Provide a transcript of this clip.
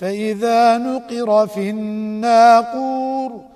فإذا نقر في الناقور